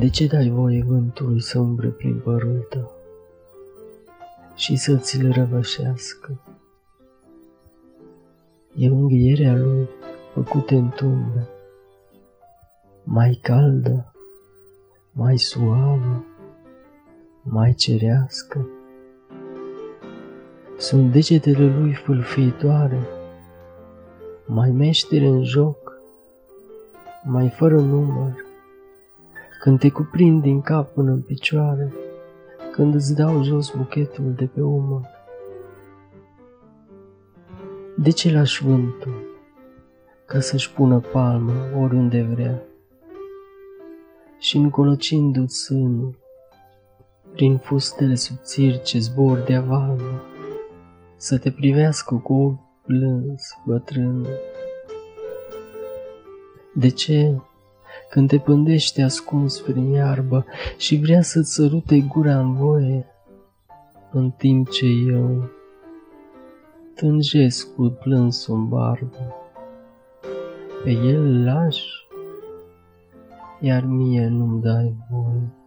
De ce dai voie vântului să umbre prin părul tău și să ți-l răvășească? E unghierea lui făcută în tumbe, mai caldă, mai suavă, mai cerească. Sunt degetele lui fâlfitoare, mai meștere în joc, mai fără număr, când te cuprind din cap până în picioare, când îți dau jos buchetul de pe umăr. De ce lași vântul ca să-și pună palmă oriunde vrea? Și încolocindu-ți sânul, prin fustele subțiri ce zbor de avalmă, să te privească cu ochi plâns, bătrân. De ce, când te pândește ascuns prin iarbă și vrea să-ți sărute gura în voie, în timp ce eu tânjesc cu plânsul în barbă, pe el lași, iar mie nu-mi dai voie.